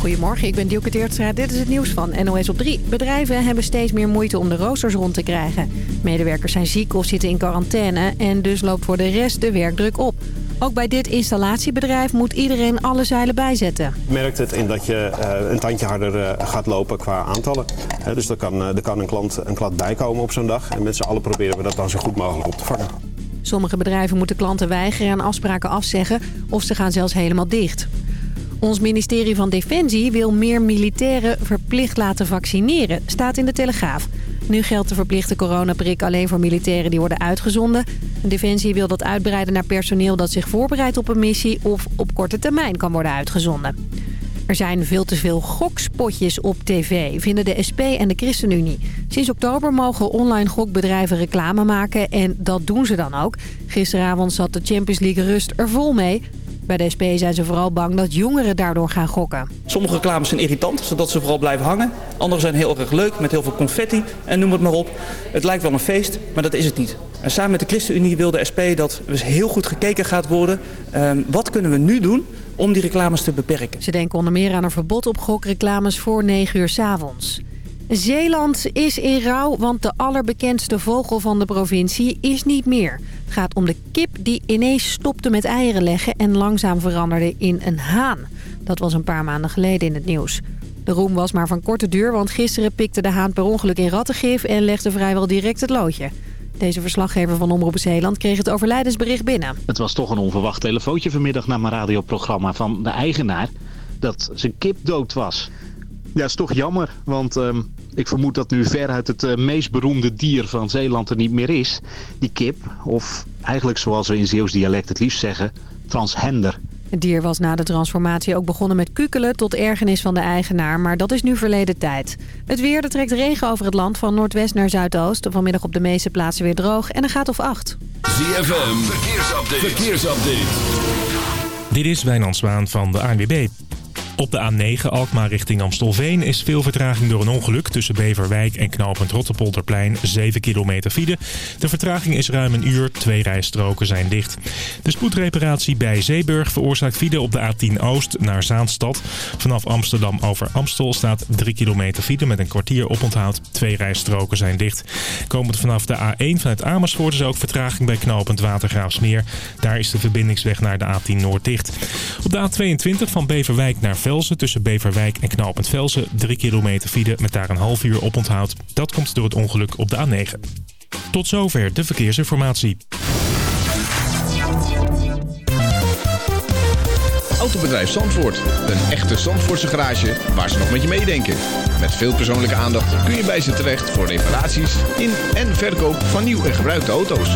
Goedemorgen, ik ben Dielke Teertstra. Dit is het nieuws van NOS op 3. Bedrijven hebben steeds meer moeite om de roosters rond te krijgen. Medewerkers zijn ziek of zitten in quarantaine en dus loopt voor de rest de werkdruk op. Ook bij dit installatiebedrijf moet iedereen alle zeilen bijzetten. Je merkt het in dat je eh, een tandje harder eh, gaat lopen qua aantallen. dus er kan, er kan een, klant, een klant bijkomen op zo'n dag. En met z'n allen proberen we dat dan zo goed mogelijk op te vangen. Sommige bedrijven moeten klanten weigeren en afspraken afzeggen of ze gaan zelfs helemaal dicht. Ons ministerie van Defensie wil meer militairen verplicht laten vaccineren, staat in de Telegraaf. Nu geldt de verplichte coronaprik alleen voor militairen die worden uitgezonden. Defensie wil dat uitbreiden naar personeel dat zich voorbereidt op een missie of op korte termijn kan worden uitgezonden. Er zijn veel te veel gokspotjes op tv, vinden de SP en de ChristenUnie. Sinds oktober mogen online gokbedrijven reclame maken en dat doen ze dan ook. Gisteravond zat de Champions League rust er vol mee. Bij de SP zijn ze vooral bang dat jongeren daardoor gaan gokken. Sommige reclames zijn irritant, zodat ze vooral blijven hangen. Andere zijn heel erg leuk, met heel veel confetti en noem het maar op. Het lijkt wel een feest, maar dat is het niet. En samen met de ChristenUnie wil de SP dat er heel goed gekeken gaat worden. Ehm, wat kunnen we nu doen om die reclames te beperken? Ze denken onder meer aan een verbod op gokreclames voor 9 uur s avonds. Zeeland is in rouw, want de allerbekendste vogel van de provincie is niet meer. Het gaat om de kip die ineens stopte met eieren leggen en langzaam veranderde in een haan. Dat was een paar maanden geleden in het nieuws. De roem was maar van korte duur, want gisteren pikte de haan per ongeluk in rattengif en legde vrijwel direct het loodje. Deze verslaggever van Omroep Zeeland kreeg het overlijdensbericht binnen. Het was toch een onverwacht telefoontje vanmiddag naar mijn radioprogramma van de eigenaar... dat zijn kip dood was. Ja, is toch jammer, want ehm, ik vermoed dat nu veruit het uh, meest beroemde dier van Zeeland er niet meer is. Die kip, of eigenlijk zoals we in Zeeuws dialect het liefst zeggen, transhender. Het dier was na de transformatie ook begonnen met kukelen tot ergernis van de eigenaar, maar dat is nu verleden tijd. Het weer, er trekt regen over het land van noordwest naar zuidoost. Vanmiddag op de meeste plaatsen weer droog en een gaat of acht. ZFM, verkeersupdate. verkeersupdate. Dit is Wijnand Zwaan van de ANWB. Op de A9 Alkmaar richting Amstelveen is veel vertraging door een ongeluk... tussen Beverwijk en knooppunt Rotterpolderplein 7 kilometer file. De vertraging is ruim een uur, twee rijstroken zijn dicht. De spoedreparatie bij Zeeburg veroorzaakt file op de A10 Oost naar Zaanstad. Vanaf Amsterdam over Amstel staat 3 kilometer file met een kwartier oponthoud. Twee rijstroken zijn dicht. Komend vanaf de A1 vanuit Amersfoort is ook vertraging bij knooppunt Watergraafsmeer. Daar is de verbindingsweg naar de A10 Noord dicht. Op de A22 van Beverwijk naar Velzen tussen Beverwijk en Knaalpunt Velzen. 3 kilometer file met daar een half uur oponthoud. Dat komt door het ongeluk op de A9. Tot zover de verkeersinformatie. Autobedrijf Zandvoort. Een echte Zandvoortse garage waar ze nog met je meedenken. Met veel persoonlijke aandacht kun je bij ze terecht voor reparaties in en verkoop van nieuw en gebruikte auto's.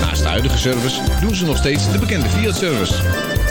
Naast de huidige service doen ze nog steeds de bekende Fiat-service.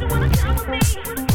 you wanna come with me?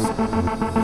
Een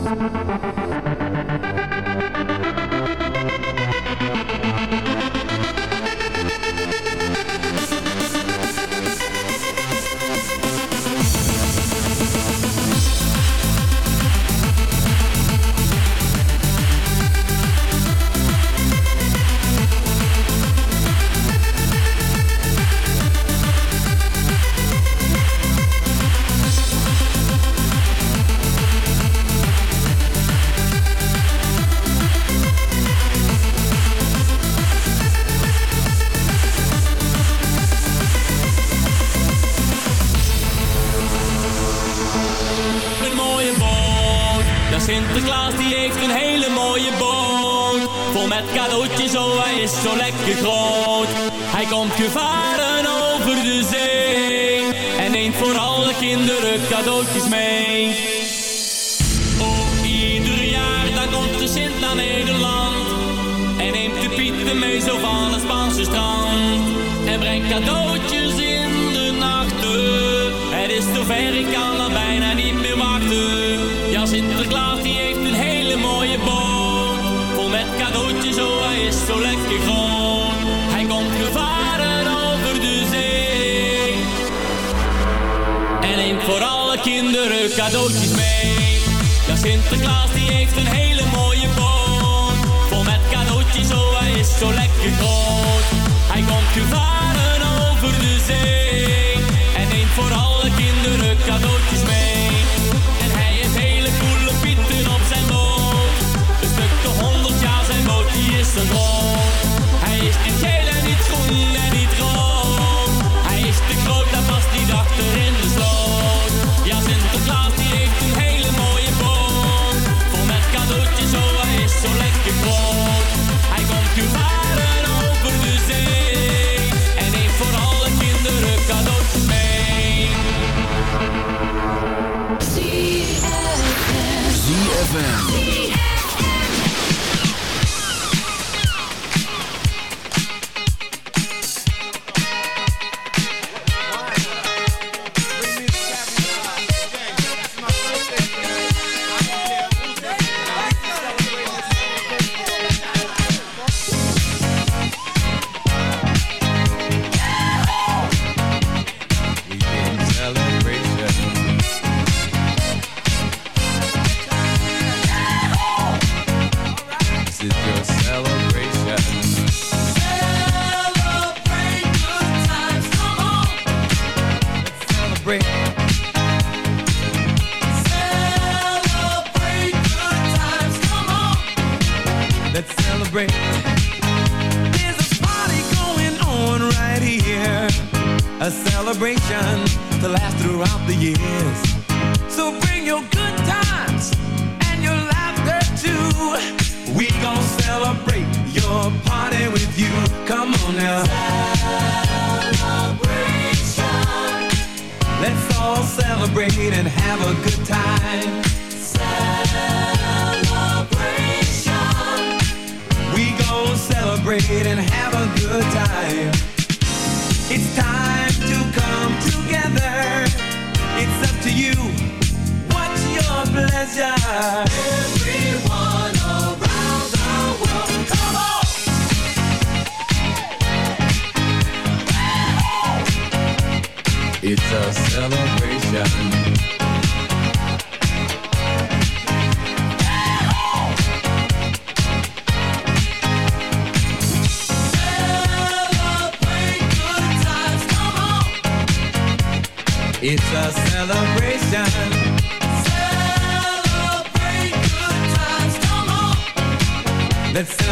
desire. Every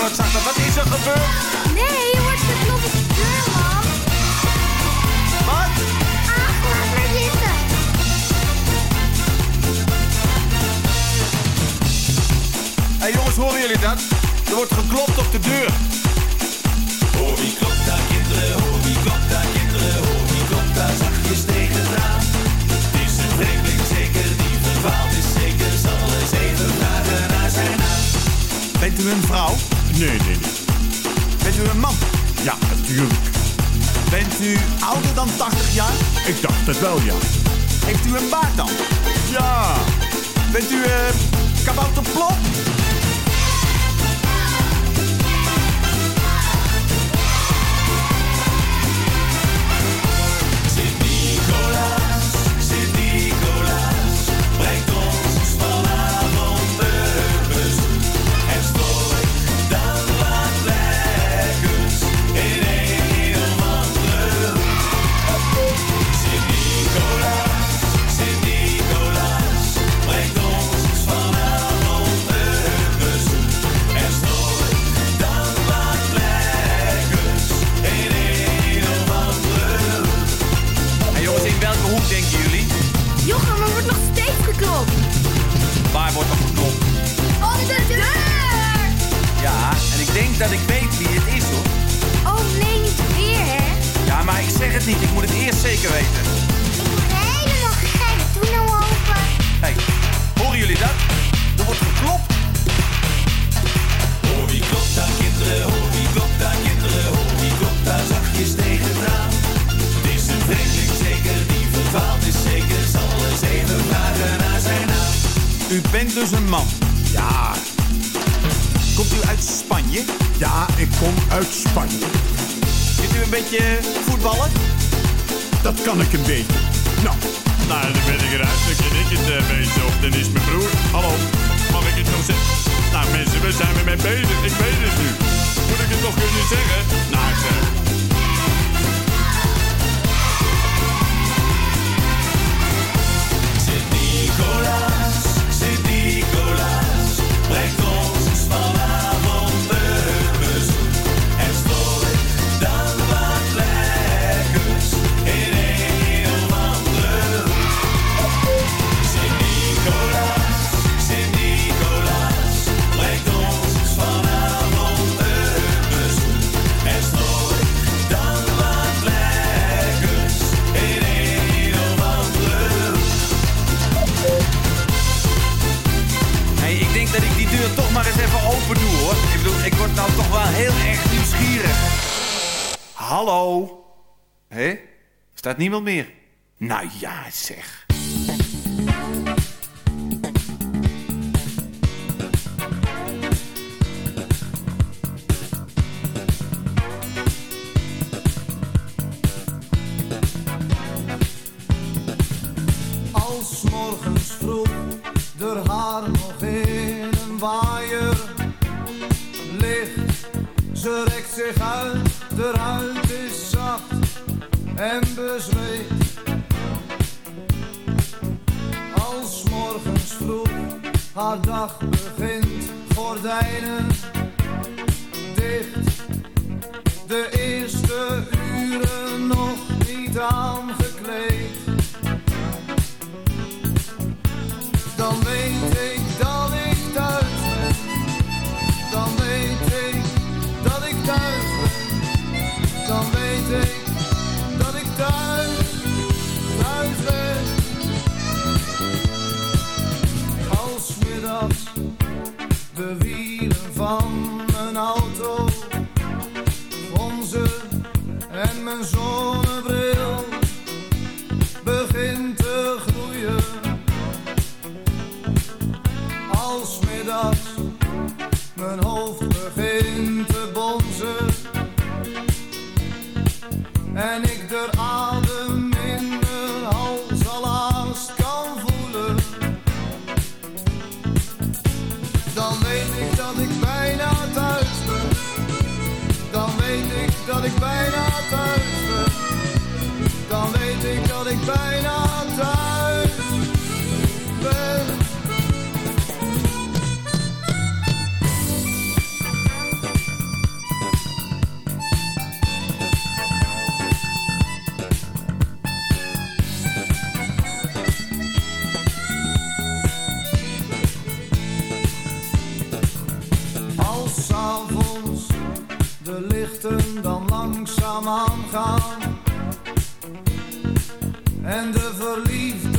wat is er gebeurd? Nee, je wordt geklopt op de deur, man. Wat? Ach, laat maar zitten. Hé hey, jongens, horen jullie dat? Er wordt geklopt op de deur. het wel, ja. Heeft u een baard dan? Ja. Bent u eh, uh, kabouterplop? voetballen? Dat kan ik een beetje. Nou. Nou, dan ben ik eruit. Dan ken ik het eh, uh. Of dan is mijn broer. Hallo, mag ik het nog zeggen? Nou mensen, we zijn ermee bezig. Ik weet het nu. Moet ik het nog kunnen zeggen? Nou, Staat niemand meer? Nou ja, zeg. Als morgens vroeg er haar nog in een waaier ligt, ze rekt zich uit, de huid is zacht en bezweet. Als morgens vroeg haar dag begint, gordijnen dicht. De eerste uren nog niet aangekleed. De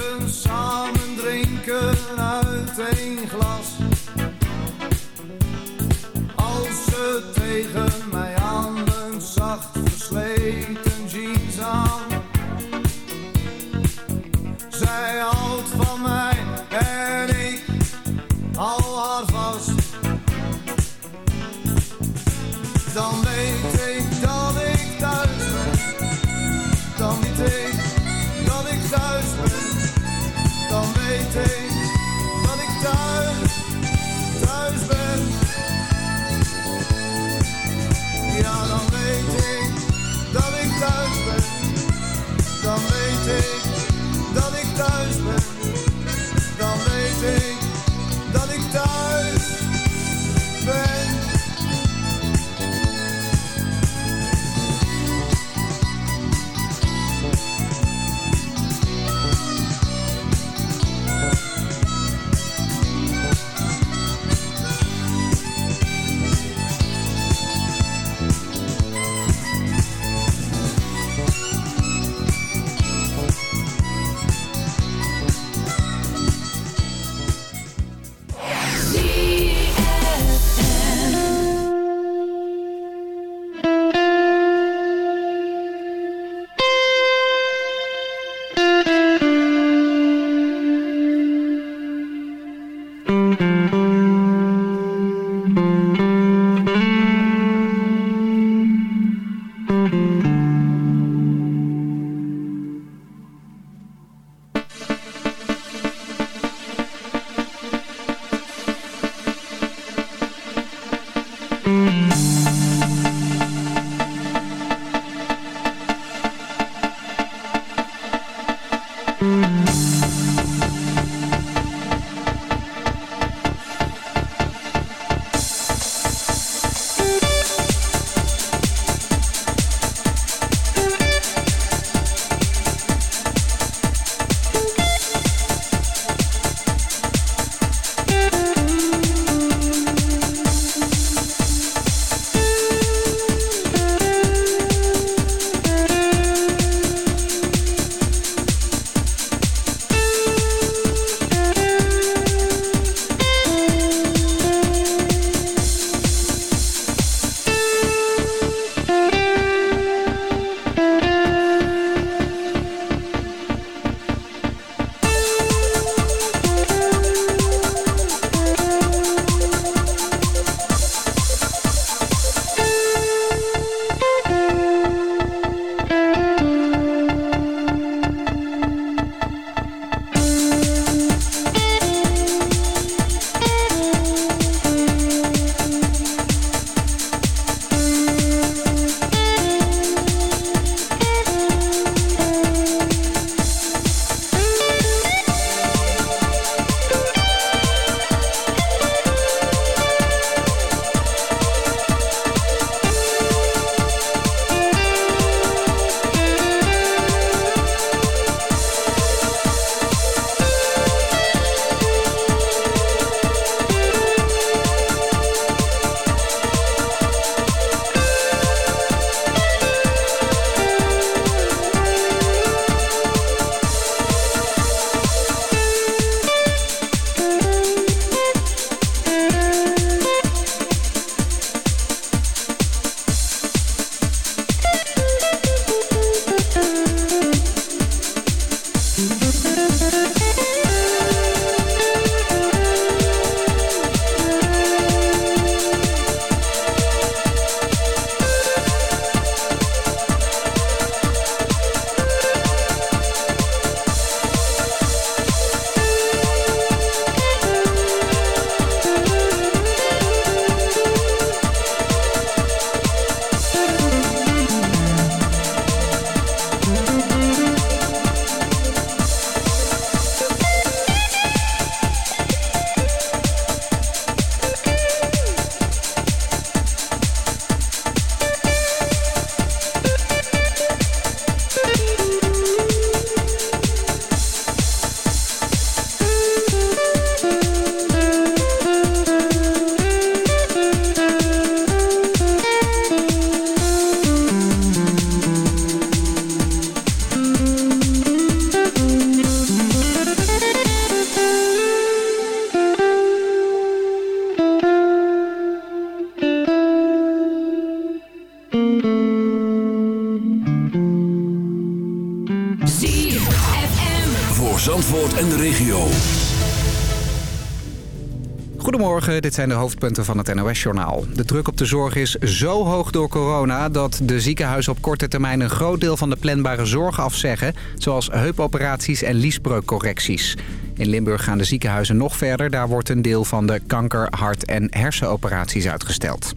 dit zijn de hoofdpunten van het NOS-journaal. De druk op de zorg is zo hoog door corona dat de ziekenhuizen op korte termijn een groot deel van de planbare zorg afzeggen, zoals heupoperaties en liesbreukcorrecties. In Limburg gaan de ziekenhuizen nog verder. Daar wordt een deel van de kanker-, hart- en hersenoperaties uitgesteld.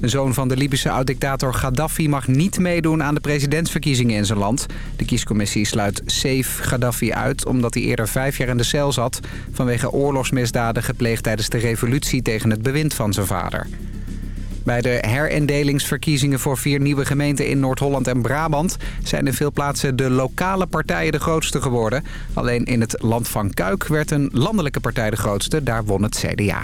De zoon van de Libische oud-dictator Gaddafi mag niet meedoen aan de presidentsverkiezingen in zijn land. De kiescommissie sluit Saif Gaddafi uit omdat hij eerder vijf jaar in de cel zat... vanwege oorlogsmisdaden gepleegd tijdens de revolutie tegen het bewind van zijn vader. Bij de herindelingsverkiezingen voor vier nieuwe gemeenten in Noord-Holland en Brabant... zijn in veel plaatsen de lokale partijen de grootste geworden. Alleen in het Land van Kuik werd een landelijke partij de grootste. Daar won het CDA.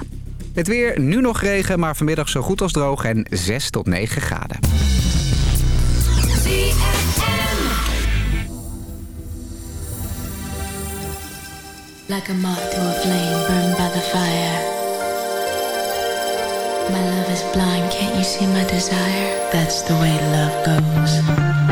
Het weer, nu nog regen, maar vanmiddag zo goed als droog en 6 tot 9 graden. Like a moth to a flame burned by the fire. My love is blind, can't you see my desire? That's the way love goes.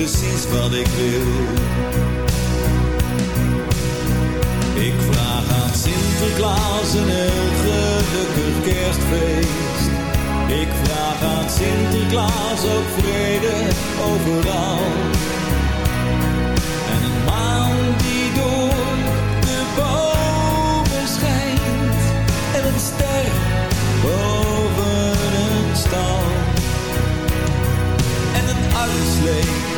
precies wat ik wil. Ik vraag aan Sinterklaas een heel gelukkig kerstfeest. Ik vraag aan Sinterklaas ook vrede overal. En een maan die door de bomen schijnt. En een ster boven een stal. En een uitslee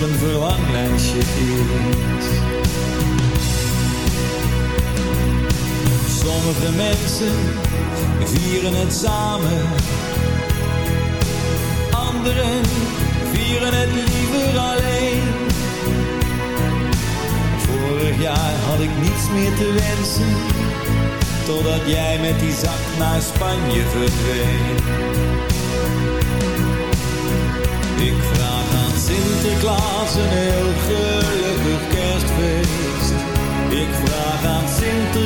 Een verlanglijstje. Sommige mensen vieren het samen. Anderen vieren het liever alleen. Vorig jaar had ik niets meer te wensen. Totdat jij met die zak naar Spanje verdween.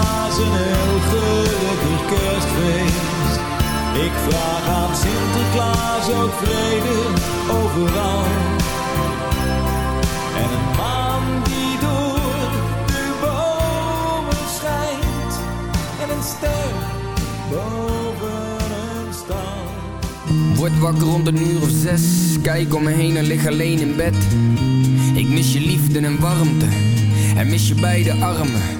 Sinterklaas een heel gelukkig kerstfeest. Ik vraag aan Sinterklaas ook vrede overal. En een maan die door de bomen schijnt. En een ster boven een stal. Word wakker rond een uur of zes. Kijk om me heen en lig alleen in bed. Ik mis je liefde en warmte. En mis je beide armen.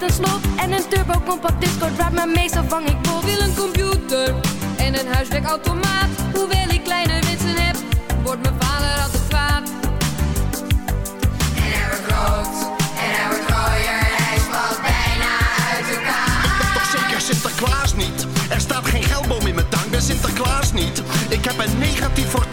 Met een slot en een turbo compact disco drive, maar meestal vang ik bol. Wil een computer en een huiswerkautomaat. Hoewel ik kleine wensen heb, wordt mijn vader altijd kwaad. En hij wordt rood en hij wordt rooier, hij spat bijna uit elkaar. Ik ben toch zeker Sinterklaas niet? Er staat geen geldboom in mijn tuin bij Sinterklaas niet. Ik heb een negatief fortuin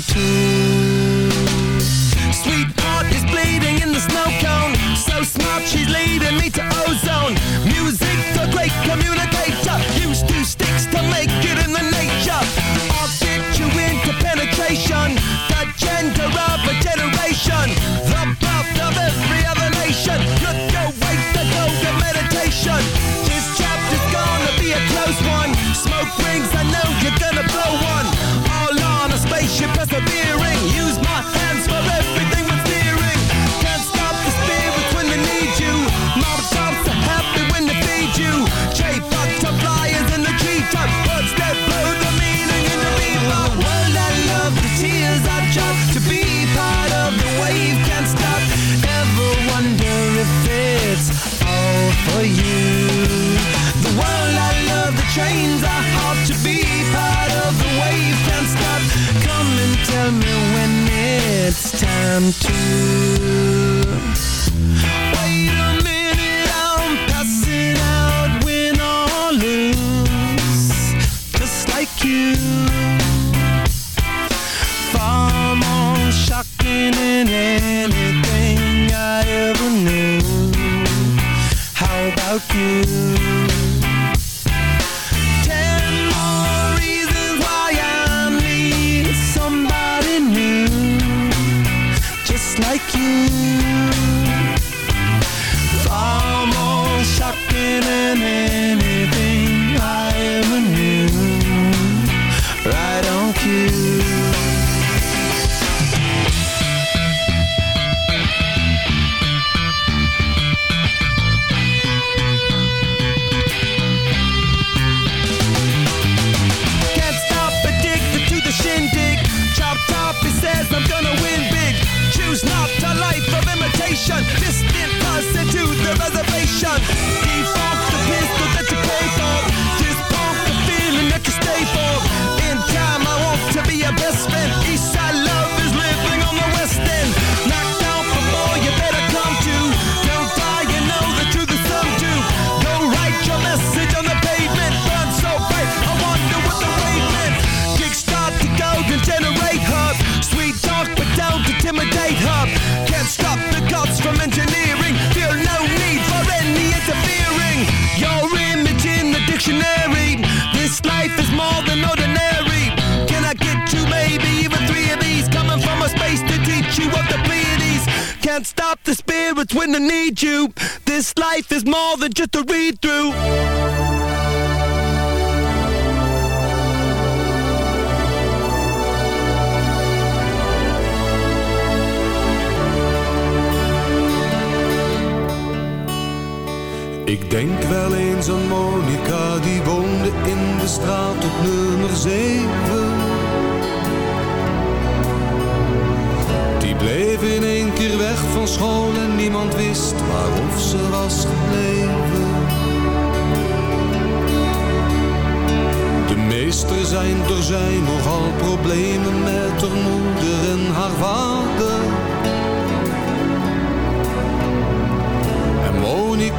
to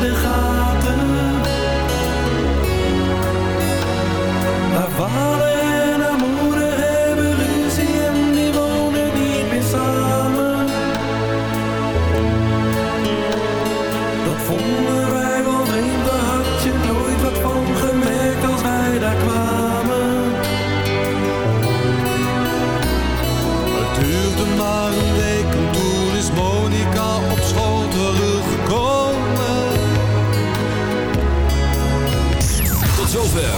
de gaten. ervaren.